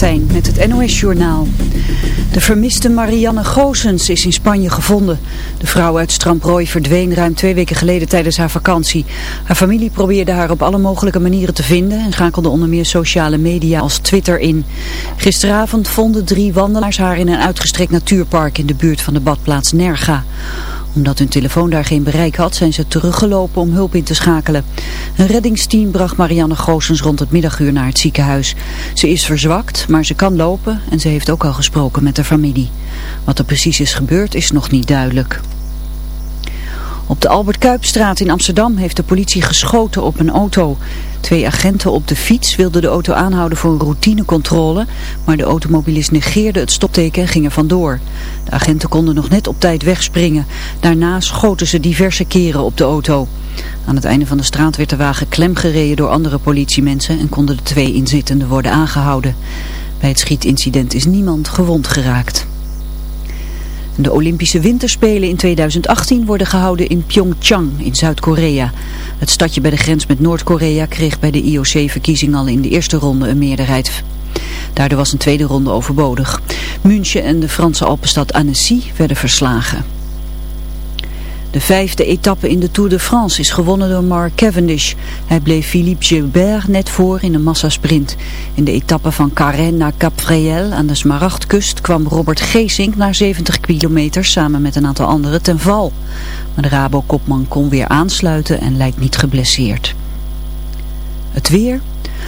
Met het NOS Journaal. De vermiste Marianne Goosens is in Spanje gevonden. De vrouw uit Stramprooi verdween ruim twee weken geleden tijdens haar vakantie. Haar familie probeerde haar op alle mogelijke manieren te vinden en schakelde onder meer sociale media als Twitter in. Gisteravond vonden drie wandelaars haar in een uitgestrekt natuurpark in de buurt van de badplaats Nerga omdat hun telefoon daar geen bereik had, zijn ze teruggelopen om hulp in te schakelen. Een reddingsteam bracht Marianne Goosens rond het middaguur naar het ziekenhuis. Ze is verzwakt, maar ze kan lopen en ze heeft ook al gesproken met haar familie. Wat er precies is gebeurd is nog niet duidelijk. Op de Albert Kuipstraat in Amsterdam heeft de politie geschoten op een auto. Twee agenten op de fiets wilden de auto aanhouden voor een routinecontrole, maar de automobilist negeerde het stopteken en ging er vandoor. De agenten konden nog net op tijd wegspringen. Daarna schoten ze diverse keren op de auto. Aan het einde van de straat werd de wagen klemgereden door andere politiemensen en konden de twee inzittenden worden aangehouden. Bij het schietincident is niemand gewond geraakt. De Olympische Winterspelen in 2018 worden gehouden in Pyeongchang in Zuid-Korea. Het stadje bij de grens met Noord-Korea kreeg bij de IOC-verkiezing al in de eerste ronde een meerderheid. Daardoor was een tweede ronde overbodig. München en de Franse Alpenstad Annecy werden verslagen. De vijfde etappe in de Tour de France is gewonnen door Mark Cavendish. Hij bleef Philippe Gilbert net voor in een massasprint. In de etappe van Carène naar Cap Fréhel aan de Smaragdkust kwam Robert Geesink na 70 kilometer samen met een aantal anderen ten val. Maar de Rabo-kopman kon weer aansluiten en lijkt niet geblesseerd. Het weer...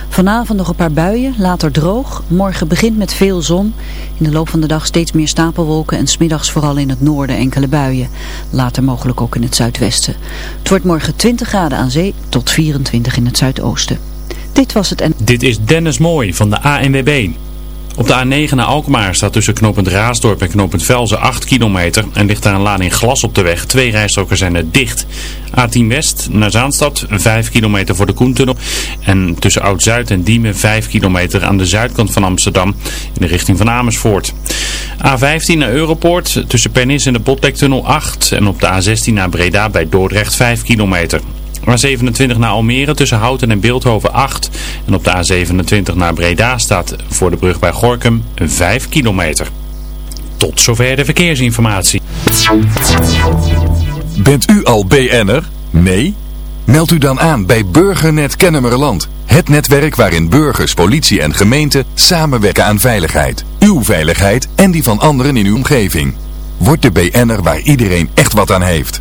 Vanavond nog een paar buien, later droog. Morgen begint met veel zon. In de loop van de dag steeds meer stapelwolken en smiddags vooral in het noorden enkele buien. Later mogelijk ook in het zuidwesten. Het wordt morgen 20 graden aan zee tot 24 in het zuidoosten. Dit was het en... Dit is Dennis Mooi van de ANWB. Op de A9 naar Alkmaar staat tussen knooppunt Raasdorp en knooppunt Velzen 8 kilometer en ligt daar een lading glas op de weg. Twee rijstroken zijn er dicht. A10 West naar Zaanstad 5 kilometer voor de Koentunnel en tussen Oud-Zuid en Diemen 5 kilometer aan de zuidkant van Amsterdam in de richting van Amersfoort. A15 naar Europoort tussen Pernis en de Botlektunnel 8 en op de A16 naar Breda bij Dordrecht 5 kilometer. A27 naar Almere tussen Houten en Beeldhoven 8. En op de A27 naar Breda staat voor de brug bij Gorkum 5 kilometer. Tot zover de verkeersinformatie. Bent u al BN'er? Nee? Meld u dan aan bij Burgernet Kennemerland. Het netwerk waarin burgers, politie en gemeente samenwerken aan veiligheid. Uw veiligheid en die van anderen in uw omgeving. Word de BN'er waar iedereen echt wat aan heeft.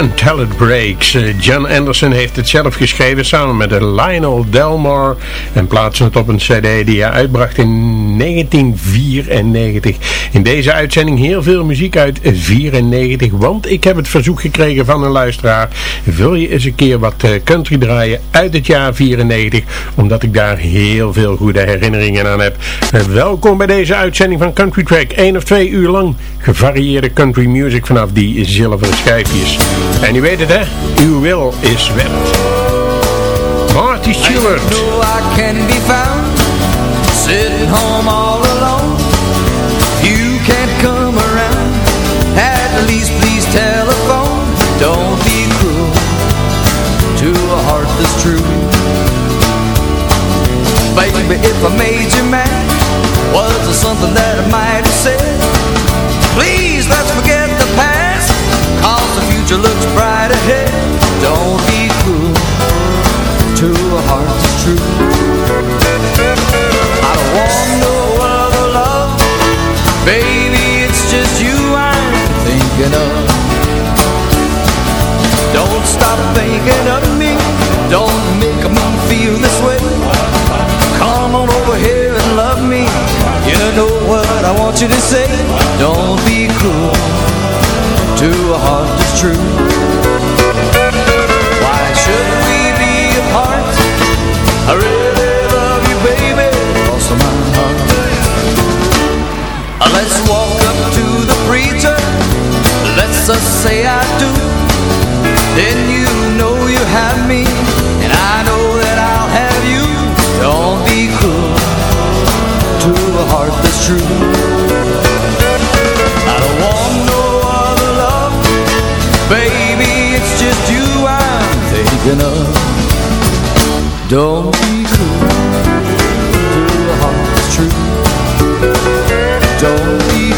Until It Breaks. Eh, John Anderson heeft het zelf geschreven samen met Lionel Delmar en plaatsen het op een cd die hij uitbracht in 1994. In deze uitzending heel veel muziek uit 94, want ik heb het verzoek gekregen van een luisteraar. Wil je eens een keer wat eh, country draaien uit het jaar 94, omdat ik daar heel veel goede herinneringen aan heb. Eh, Welkom bij deze uitzending van Country Track, 1 of 2 uur lang gevarieerde country music vanaf die zilveren schijfjes. En u weet het hè, uw wil is wet. Marty Stewart. I know I can be found sitting home all alone. Baby, if I made you mad, was there something that I might have said? Please, let's forget the past, cause the future looks bright I want you to say. Don't be cruel to a heart that's true. Why should we be apart? I really love you, baby, cross my heart. Uh, Let's walk up to the preacher. Let's just say I do. Then you know you have me, true. I don't want no other love, baby. It's just you I'm thinking of. Don't be cruel to a heart that's true. Don't be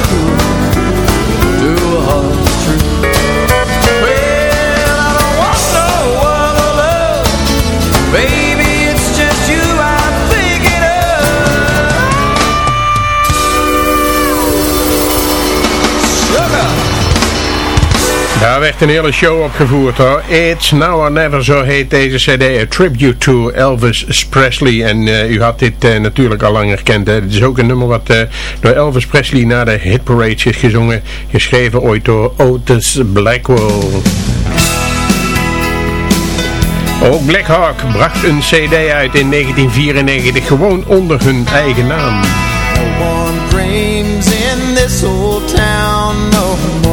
werd een hele show opgevoerd hoor. It's Now or Never, zo heet deze cd. A tribute to Elvis Presley. En eh, u had dit eh, natuurlijk al langer gekend. Hè. Het is ook een nummer wat eh, door Elvis Presley naar de hit parades is gezongen. Geschreven ooit door Otis Blackwell. Ook Black Hawk bracht een cd uit in 1994. Gewoon onder hun eigen naam. No one dreams in this old town no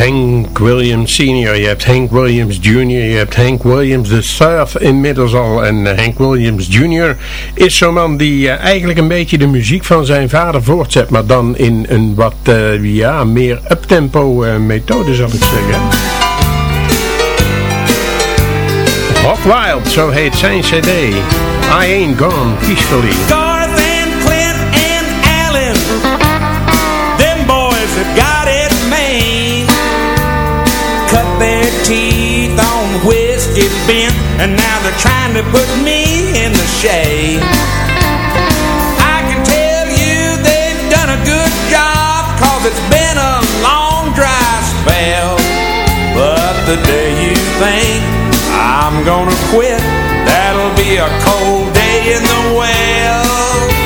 Hank Williams senior, je hebt Hank Williams junior, je hebt Hank Williams de Surf inmiddels al. En eh, Hank Williams junior is zo'n man die eh, eigenlijk een beetje de muziek van zijn vader voortzet. Maar dan in een wat eh, ja, meer uptempo eh, methode zal ik zeggen. Hot Wild, zo heet zijn cd. I Ain't Gone Peacefully. Whiskey bent, and now they're trying to put me in the shade. I can tell you they've done a good job, cause it's been a long dry spell. But the day you think I'm gonna quit, that'll be a cold day in the well.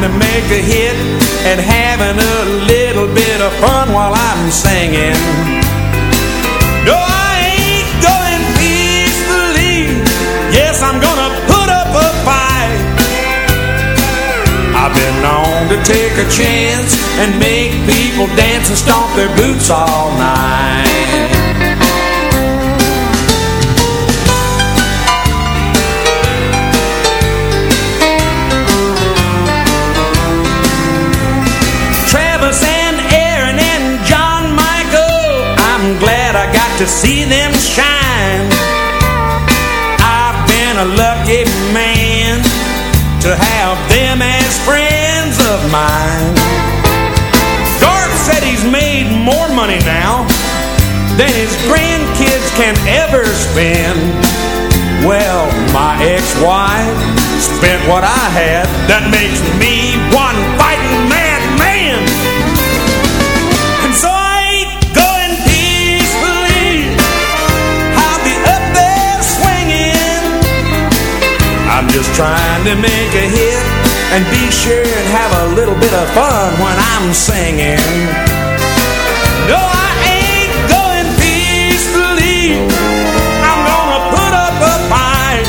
Trying to make a hit and having a little bit of fun while I'm singing. No, I ain't going peacefully. Yes, I'm gonna put up a fight. I've been known to take a chance and make people dance and stomp their boots all night. To see them shine. I've been a lucky man to have them as friends of mine. Garth said he's made more money now than his grandkids can ever spend. Well, my ex-wife spent what I had. That makes me one fighting I'm just trying to make a hit and be sure and have a little bit of fun when I'm singing. No, I ain't going peacefully. I'm gonna put up a fight.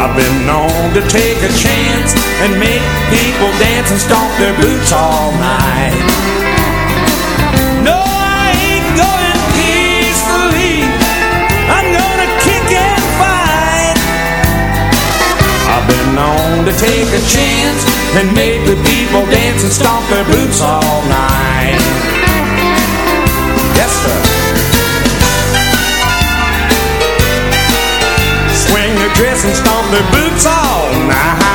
I've been known to take a chance and make people dance and stomp their boots all night. Been known to take a chance and make the people dance and stomp their boots all night. Yes, sir. Swing their dress and stomp their boots all night.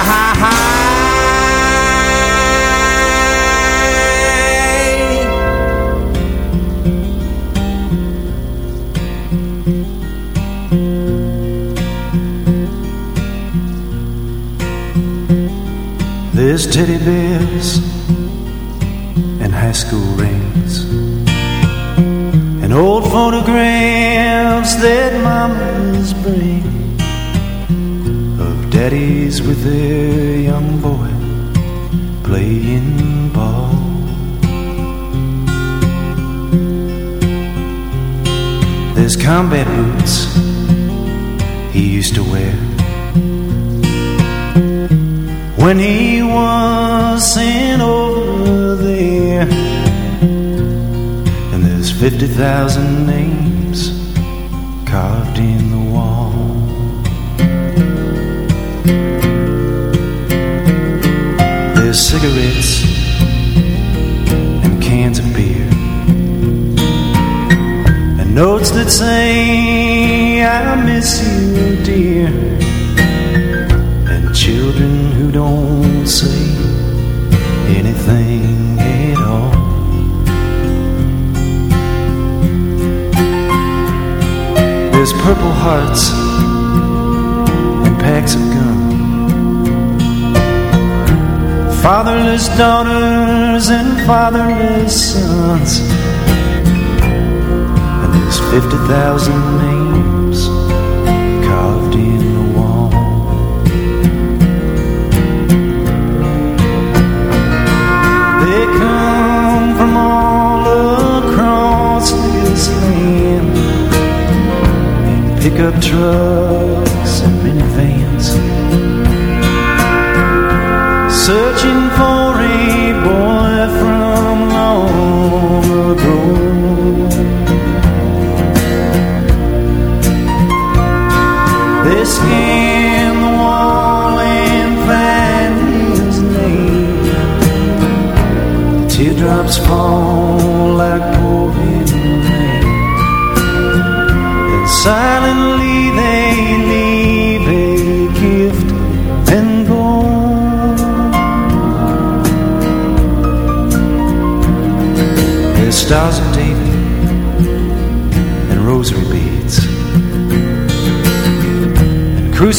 There's teddy bears and high school rings and old photographs that mamas bring of daddies with their young boy playing ball. There's combat boots he used to wear when he was sent over there. And there's 50,000 names carved in the wall. There's cigarettes and cans of beer. And notes that say, I miss you, dear purple hearts and packs of gum. Fatherless daughters and fatherless sons. And there's 50,000 names pickup trucks and minivans, searching for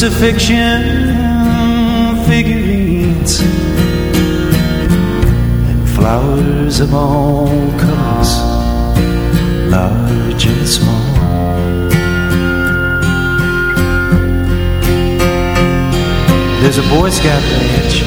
crucifixion figurines flowers of all colors, large and small. There's a Boy Scout badge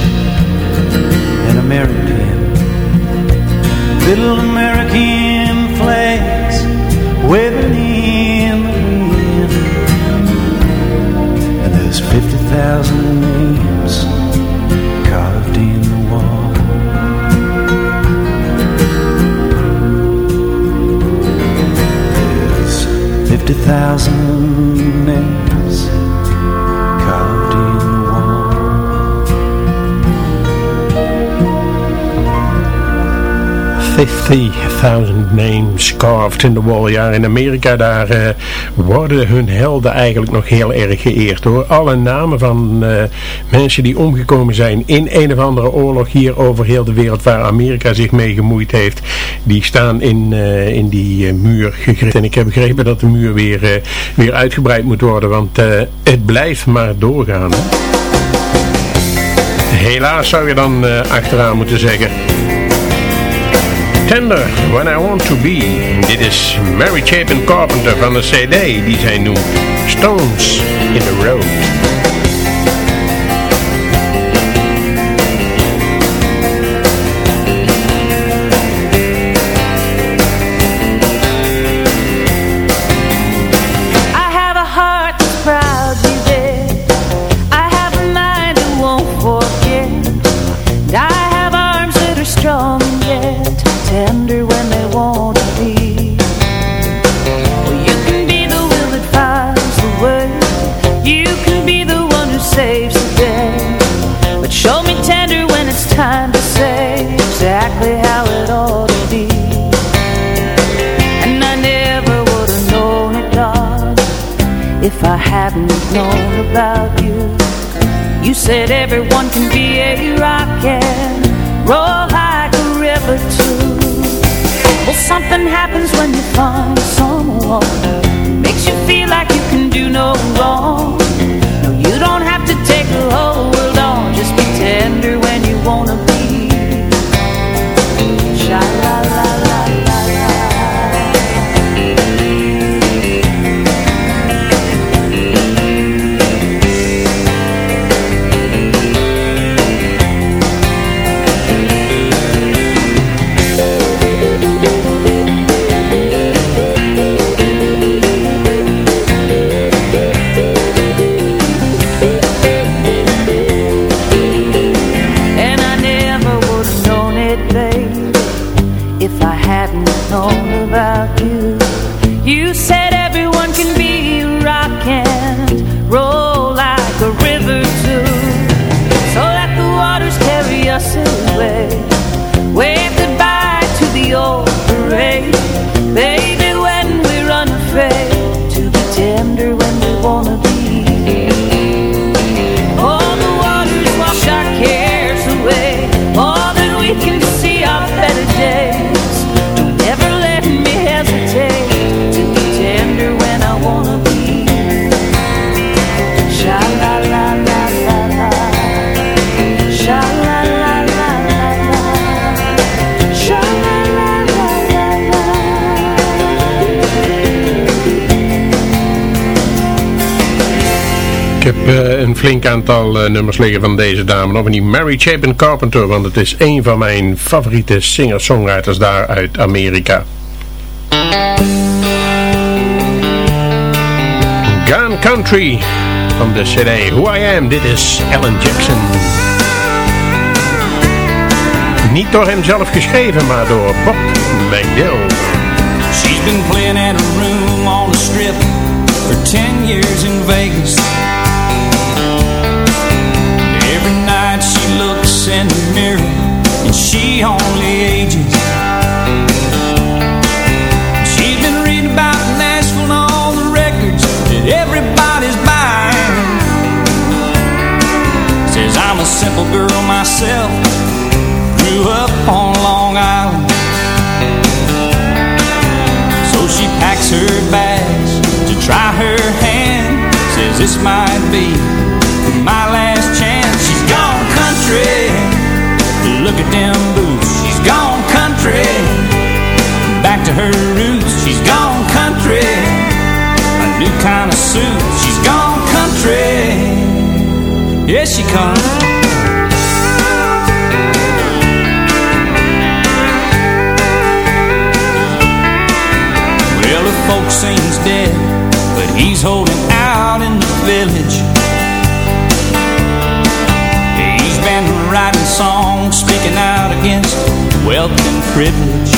50,000 names carved in the wall. Ja, in Amerika daar eh, worden hun helden eigenlijk nog heel erg geëerd hoor. Alle namen van eh, mensen die omgekomen zijn in een of andere oorlog hier over heel de wereld waar Amerika zich mee gemoeid heeft. Die staan in, eh, in die muur gegrift. En ik heb begrepen dat de muur weer, weer uitgebreid moet worden, want het blijft maar doorgaan. Helaas zou je dan achteraan moeten zeggen. Tender, When I Want To Be. Dit is Mary Chapin Carpenter van de CD die zij noemt Stones in the Road. Known about een flink aantal eh, nummers liggen van deze dame. Nog die Mary Chapin Carpenter. Want het is een van mijn favoriete singer-songwriters daar uit Amerika. Gun Country van de CD Who I Am. Dit is Alan Jackson. Niet door hem zelf geschreven, maar door Bob McDill. She's been playing at a room on the strip for 10 years in Vegas. This might be my last chance. She's gone country. Look at them boots. She's gone country. Back to her roots. She's gone country. A new kind of suit. She's gone country. Yes, she comes. Well, the folks seems dead, but he's holding out village. He's been writing songs, speaking out against wealth and privilege.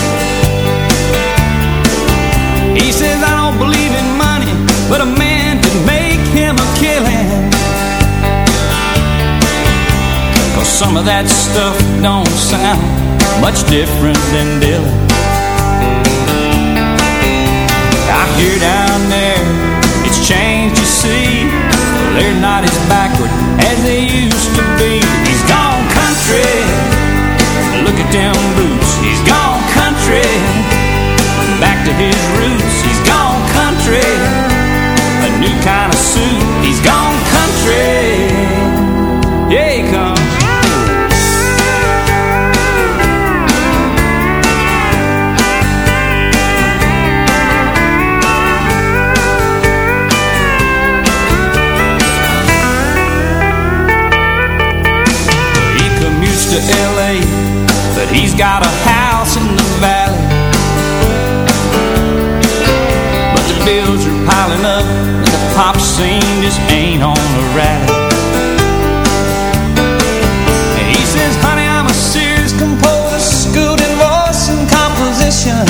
He says, I don't believe in money, but a man can make him a killing. Cause some of that stuff don't sound much different than Dylan. I hear down changed, you see. They're not as backward as they used to be. He's gone country. Look at them boots. got a house in the valley. But the bills are piling up And the pop scene just ain't on the rally. He says, honey, I'm a serious composer Schooled in voice and composition.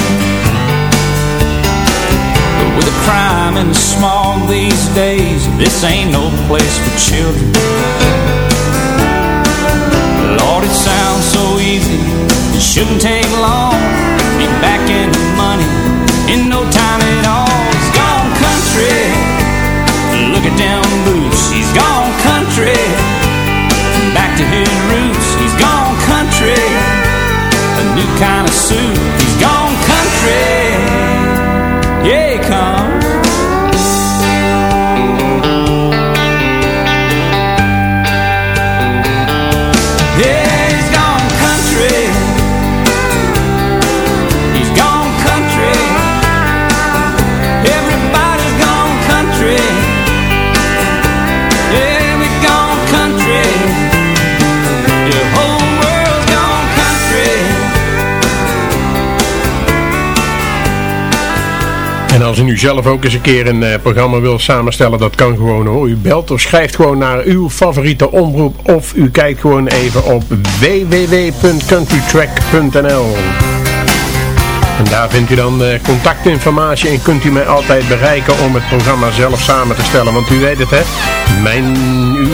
But with the crime and the smog these days This ain't no place for children. Lord, it sounds so easy Shouldn't take long. Be back in the money in no time at all. Als u nu zelf ook eens een keer een eh, programma wil samenstellen, dat kan gewoon hoor. U belt of schrijft gewoon naar uw favoriete omroep of u kijkt gewoon even op www.countrytrack.nl En daar vindt u dan eh, contactinformatie en kunt u mij altijd bereiken om het programma zelf samen te stellen. Want u weet het hè, mijn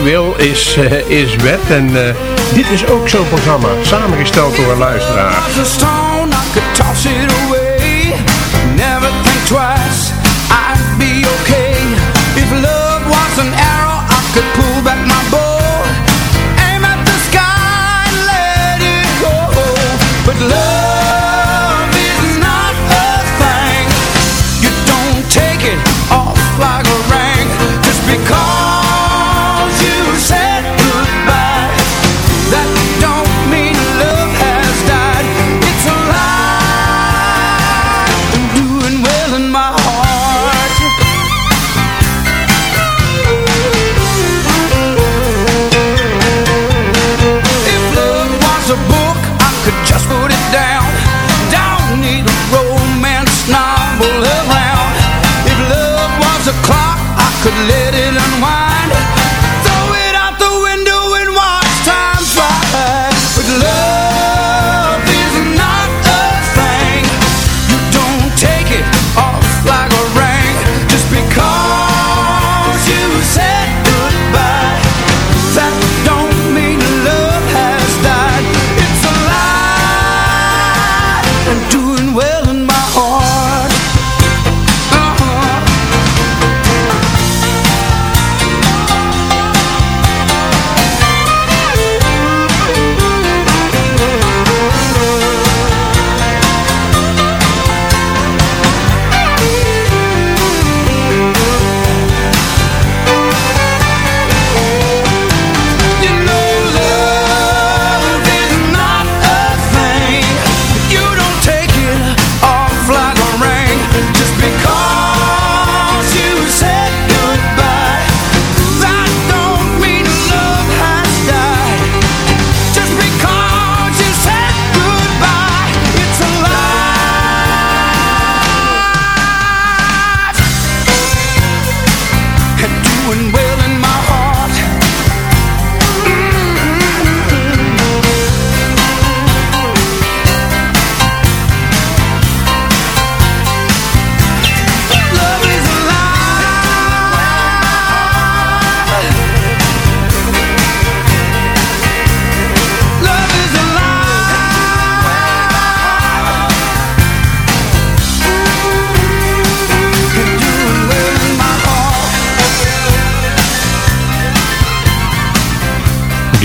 wil is, eh, is wet en dit is ook zo'n programma, samengesteld door een luisteraar. Arrow, I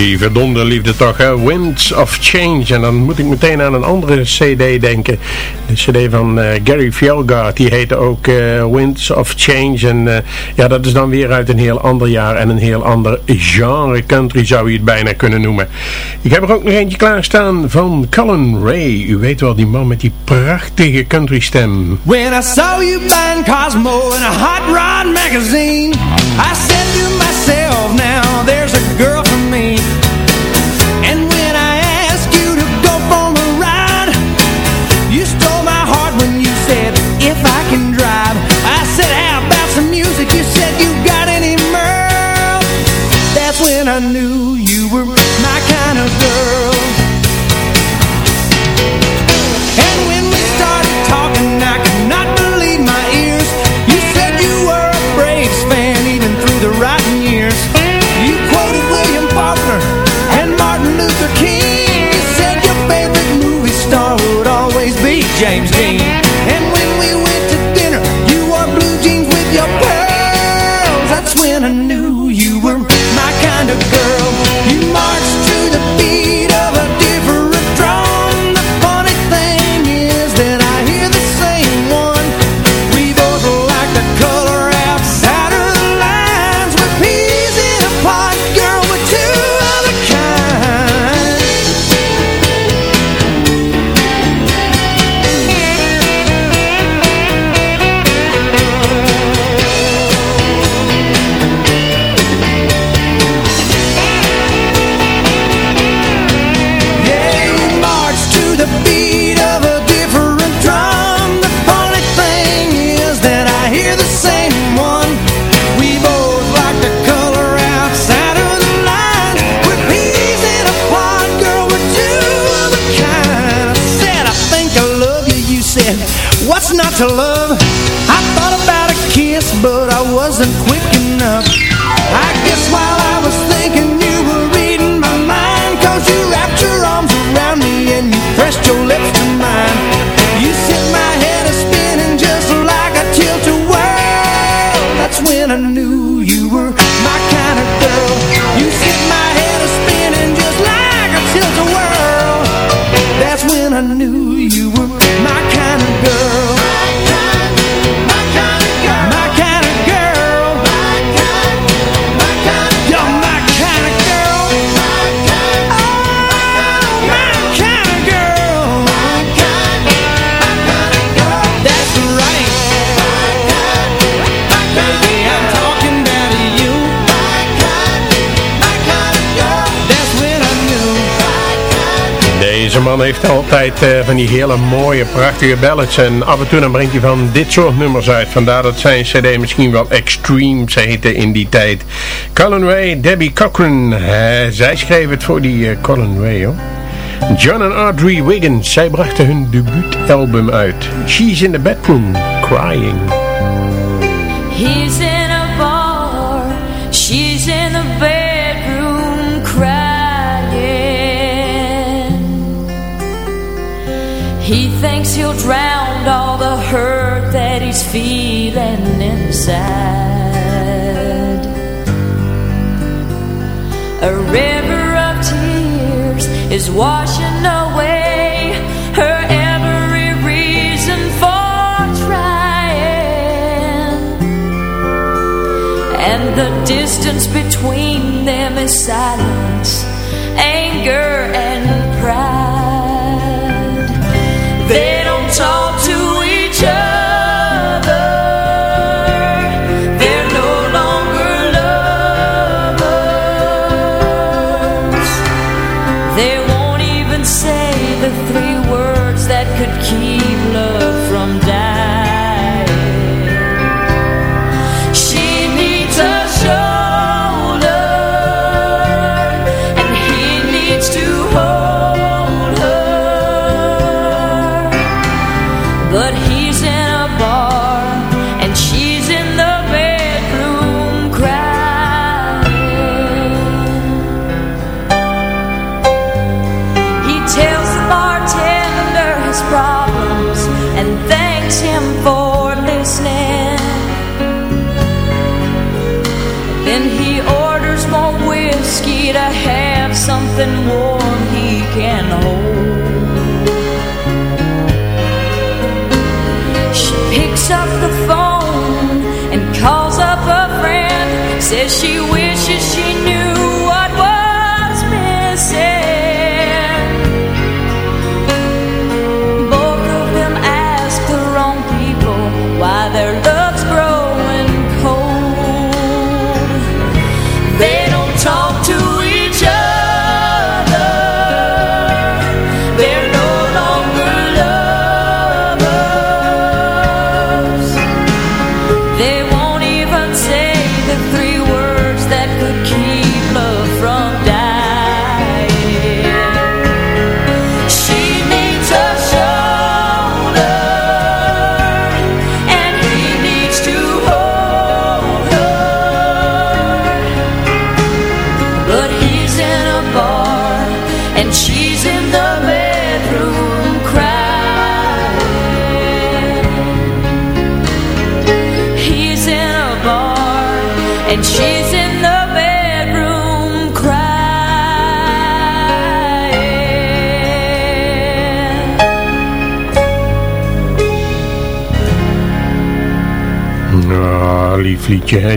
Die verdonde liefde toch, hè? Winds of Change. En dan moet ik meteen aan een andere cd denken. De cd van eh, Gary Fjellgaard. Die heette ook eh, Winds of Change. En eh, ja, dat is dan weer uit een heel ander jaar. En een heel ander genre country zou je het bijna kunnen noemen. Ik heb er ook nog eentje klaarstaan van Colin Ray. U weet wel, die man met die prachtige country stem. When I saw you buying Cosmo in a hot rod magazine, I said to myself, now there's a girl for me. I knew man heeft altijd eh, van die hele mooie, prachtige ballads. En af en toe dan brengt hij van dit soort nummers uit. Vandaar dat zijn cd misschien wel Extremes heette in die tijd. Colin Ray, Debbie Cochran. Eh, zij schreef het voor die uh, Colin Ray, hoor. John en Audrey Wiggins. Zij brachten hun debuutalbum uit. She's in the Bedroom, Crying. He's all the hurt that he's feeling inside. A river of tears is washing away her every reason for trying. And the distance between them is silence, anger, and Says she will.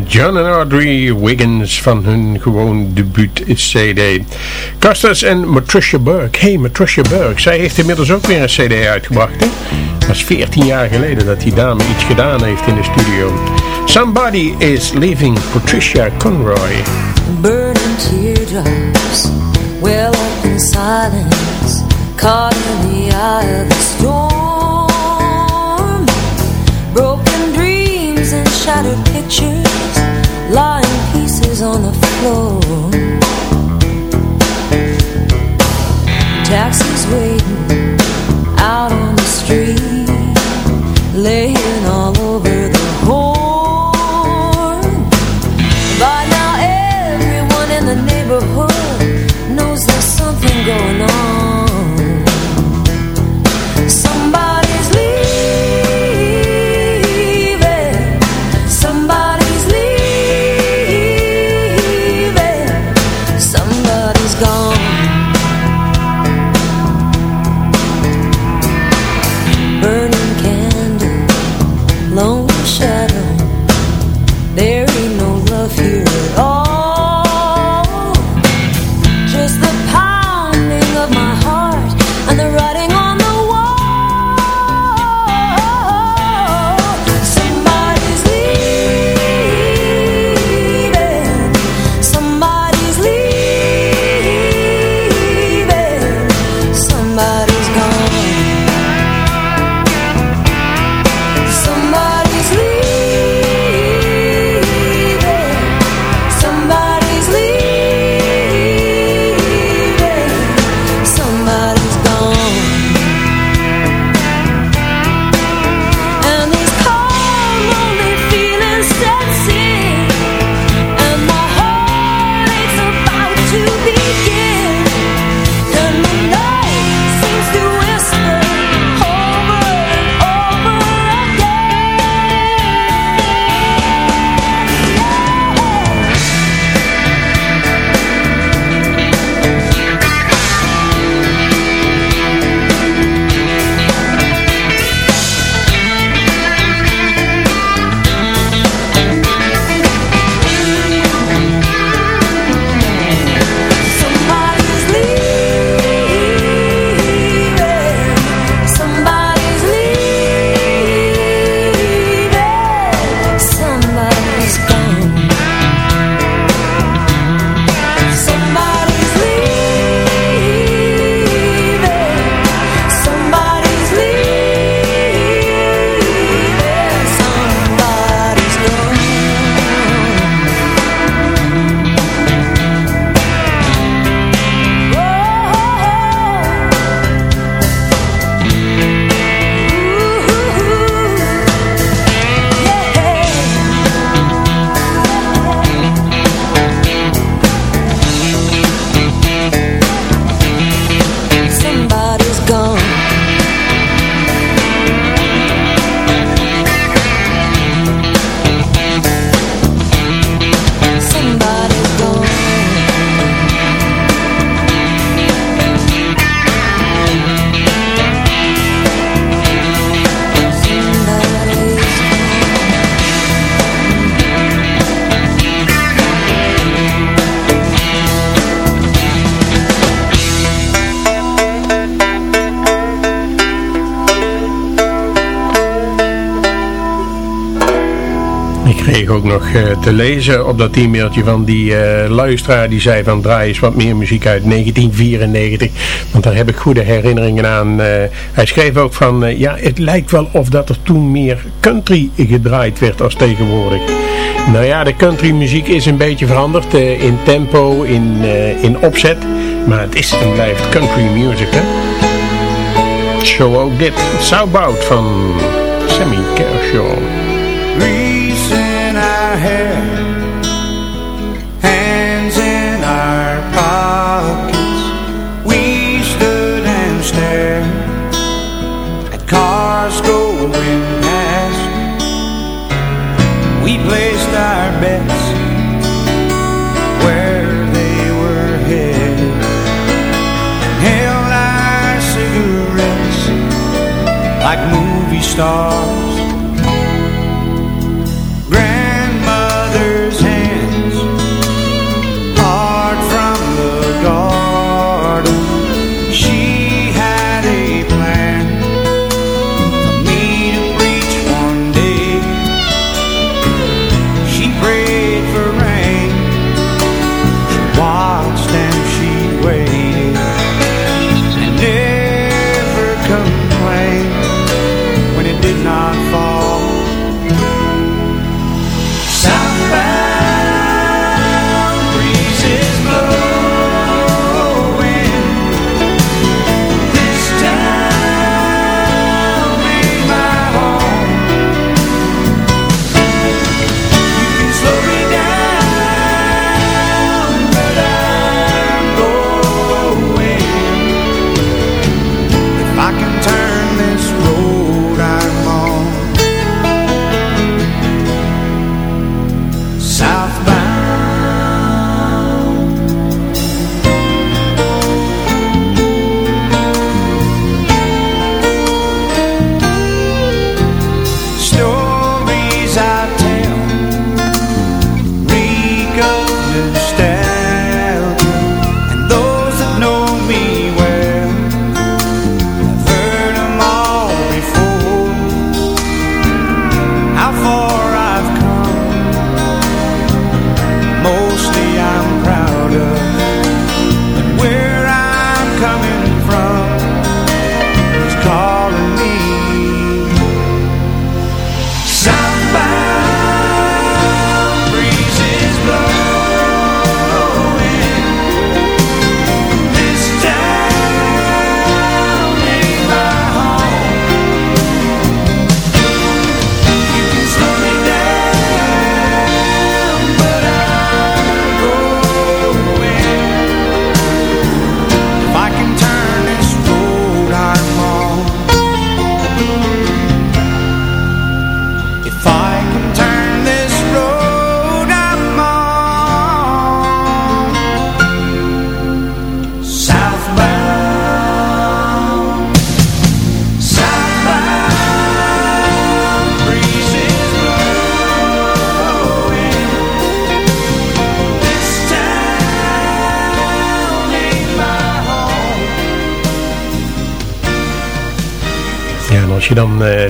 John en Audrey Wiggins van hun gewoon debuut CD. Custis en Matricia Burke. Hey, Matricia Burke. Zij heeft inmiddels ook weer een CD uitgebracht. Hè? Dat is 14 jaar geleden dat die dame iets gedaan heeft in de studio. Somebody is leaving Patricia Conroy. Burning teardrops Well in silence Caught in the eye of the storm shattered pictures Lying pieces on the floor. Taxis waiting Out on the street Laying te lezen op dat e-mailtje van die eh, luisteraar die zei van draai eens wat meer muziek uit 1994. Want daar heb ik goede herinneringen aan. Eh, hij schreef ook van eh, ja het lijkt wel of dat er toen meer country gedraaid werd als tegenwoordig. Nou ja de country muziek is een beetje veranderd eh, in tempo, in, eh, in opzet. Maar het is en blijft country music hè. Zo ook dit. Southbound van Sammy Kershaw. hair Hands in our pockets. We stood and stared At cars going past. We placed our bets Where they were headed And held our cigarettes Like movie stars.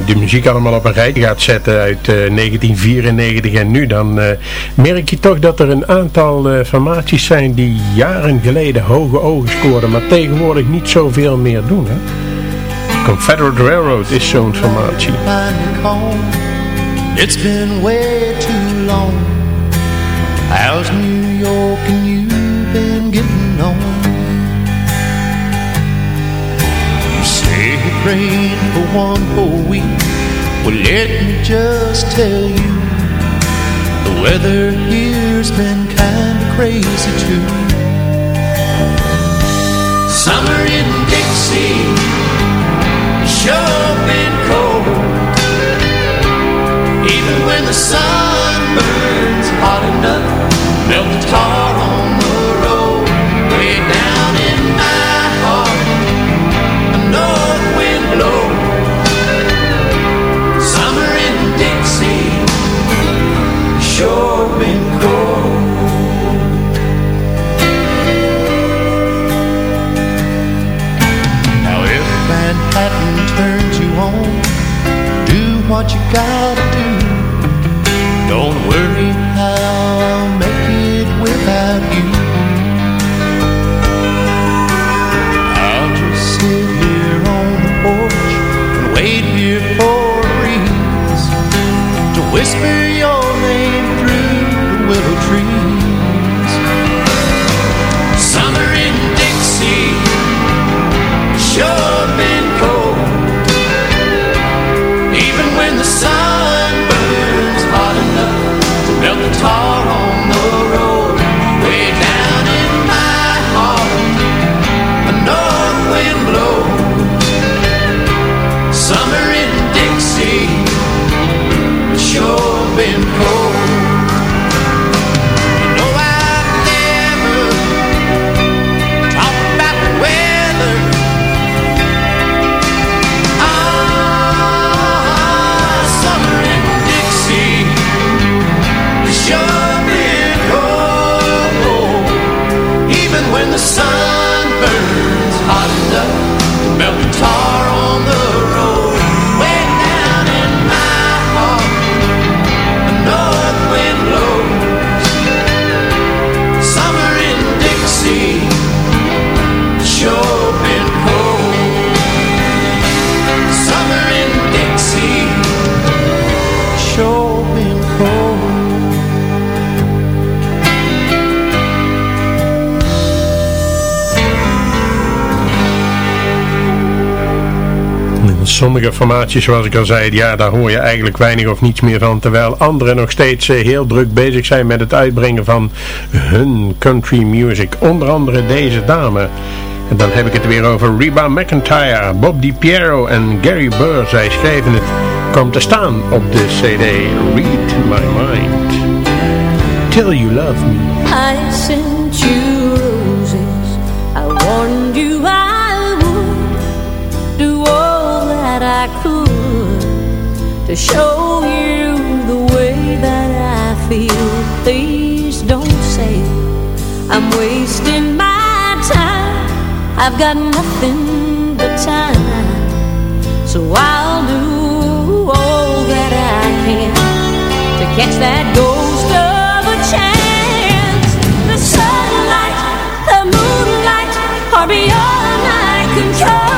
De muziek allemaal op een rijtje gaat zetten uit eh, 1994 en nu, dan eh, merk je toch dat er een aantal eh, formaties zijn die jaren geleden hoge ogen scoorden, maar tegenwoordig niet zoveel meer doen. Hè? Confederate Railroad is zo'n formatie. It's been way too long. How's New York and you been getting on? Say for one whole week. Well, let me just tell you, the weather here's been kinda crazy too. Summer in Dixie, sure been cold. Even when the sun burns hot enough, melt the tar gotta do. Don't worry how I'll make it without you. I'll just sit here on the porch and wait here for a breeze to whisper sommige formaties, zoals ik al zei, ja, daar hoor je eigenlijk weinig of niets meer van. Terwijl anderen nog steeds eh, heel druk bezig zijn met het uitbrengen van hun country music. Onder andere deze dame. En dan heb ik het weer over Reba McIntyre, Bob DiPiero en Gary Burr. Zij schrijven het. Komt te staan op de CD Read My Mind. Till You Love Me. I could to show you the way that I feel. Please don't say I'm wasting my time. I've got nothing but time, so I'll do all that I can to catch that ghost of a chance. The sunlight, the moonlight are beyond my control.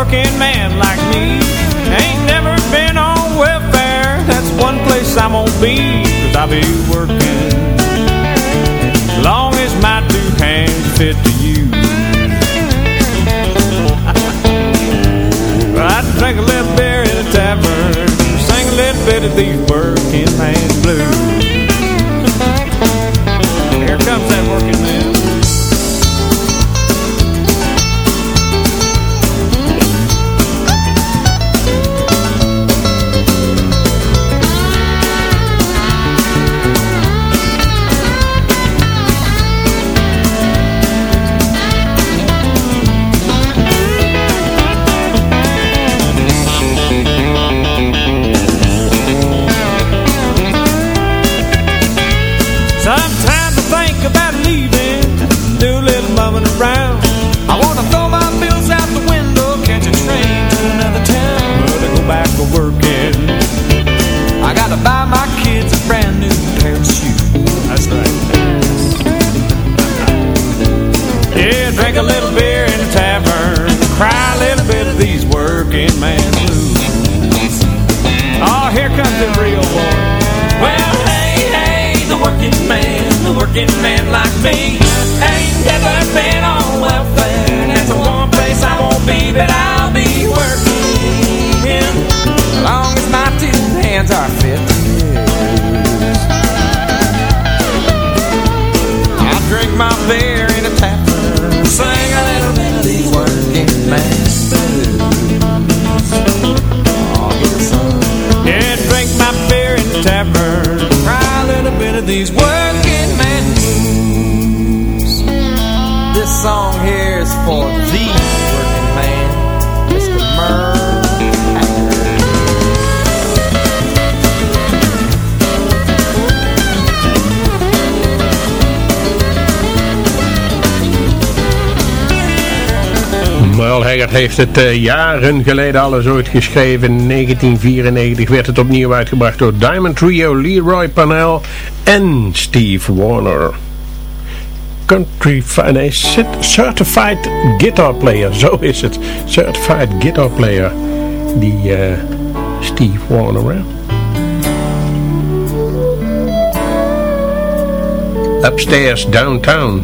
working man like me. Ain't never been on welfare. That's one place I won't be Cause I'll be working. Long as my two hands fit to use I drink a little beer in a tavern. Sing a little bit of these working man blues. Here comes that working man. These working. This song here is for the working man, Haggard heeft het eh, jaren geleden alles ooit geschreven. In 1994 werd het opnieuw uitgebracht door Diamond Trio, Leroy Panel en Steve Wariner. Country, nee, Certified Guitar Player, zo is het. Certified Guitar Player, die eh, Steve Wariner. hè. Upstairs, downtown,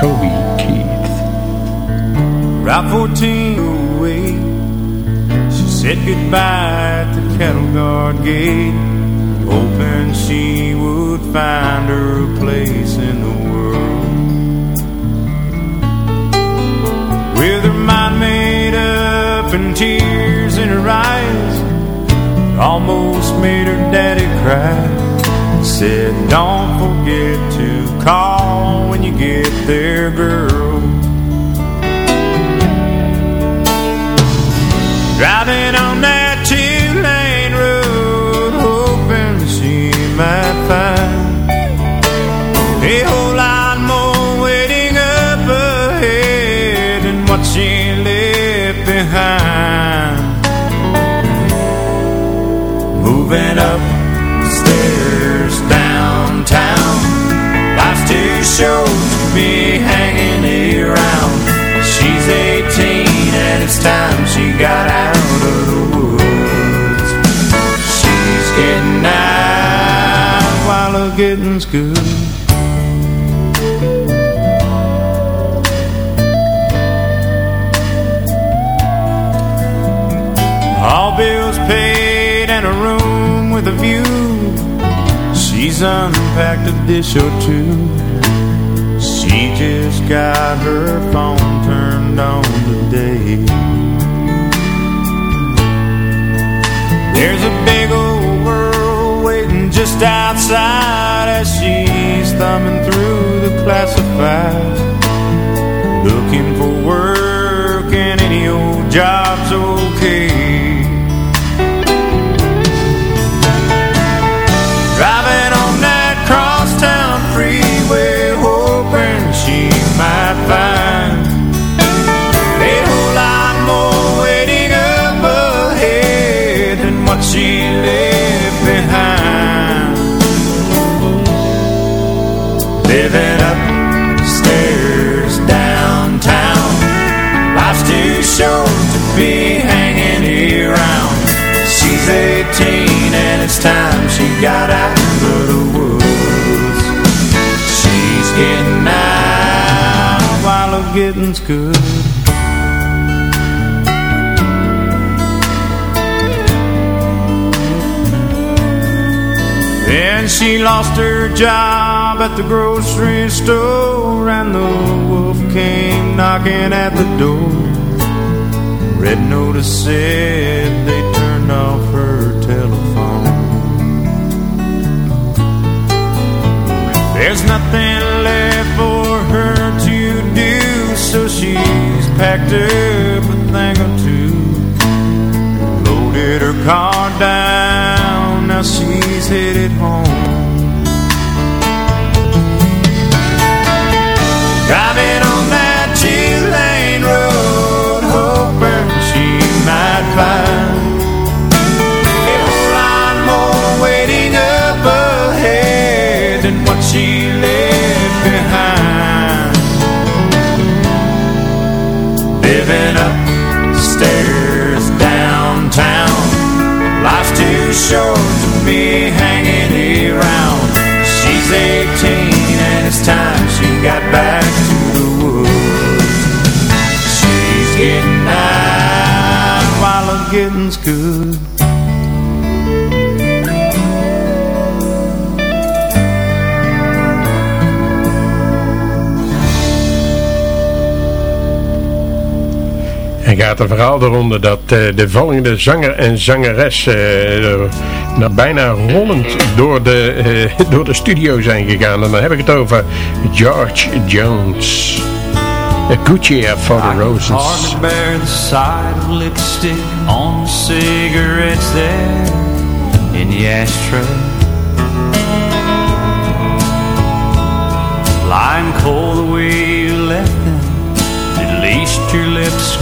Toby Keith. Route 14 away She said goodbye at the cattle guard gate would find her a place in the world. With her mind made up and tears in her eyes Almost made her daddy cry. Said don't forget to call when you get there girl. Driving find a whole lot more waiting up ahead than what she left behind. Moving up the stairs downtown, life's too short to be hanging around. She's 18 and it's time she got out good. All bills paid and a room with a view. She's unpacked a dish or two. She just got her phone turned on today. There's a big old world waiting just outside as she's thumbing through the classifieds. Looking for work and any old job's okay. Got out into the woods. She's getting out while the getting's good. Then she lost her job at the grocery store And the wolf came knocking at the door Red notice said they There's nothing left for her to do So she's packed up a thing or two. Loaded her car down Now she's headed home To be hanging around. She's 18 and it's time she got back to the woods. She's getting out while the getting's good gaat er verhaal eronder dat eh, de volgende zanger en zangeres eh, nou bijna rollend door de, eh, door de studio zijn gegaan. En dan heb ik het over George Jones. A year for the Hard roses. to bear the sight of lipstick on the cigarettes there in the ashtray. Lying cold the way you left them, at least your lips.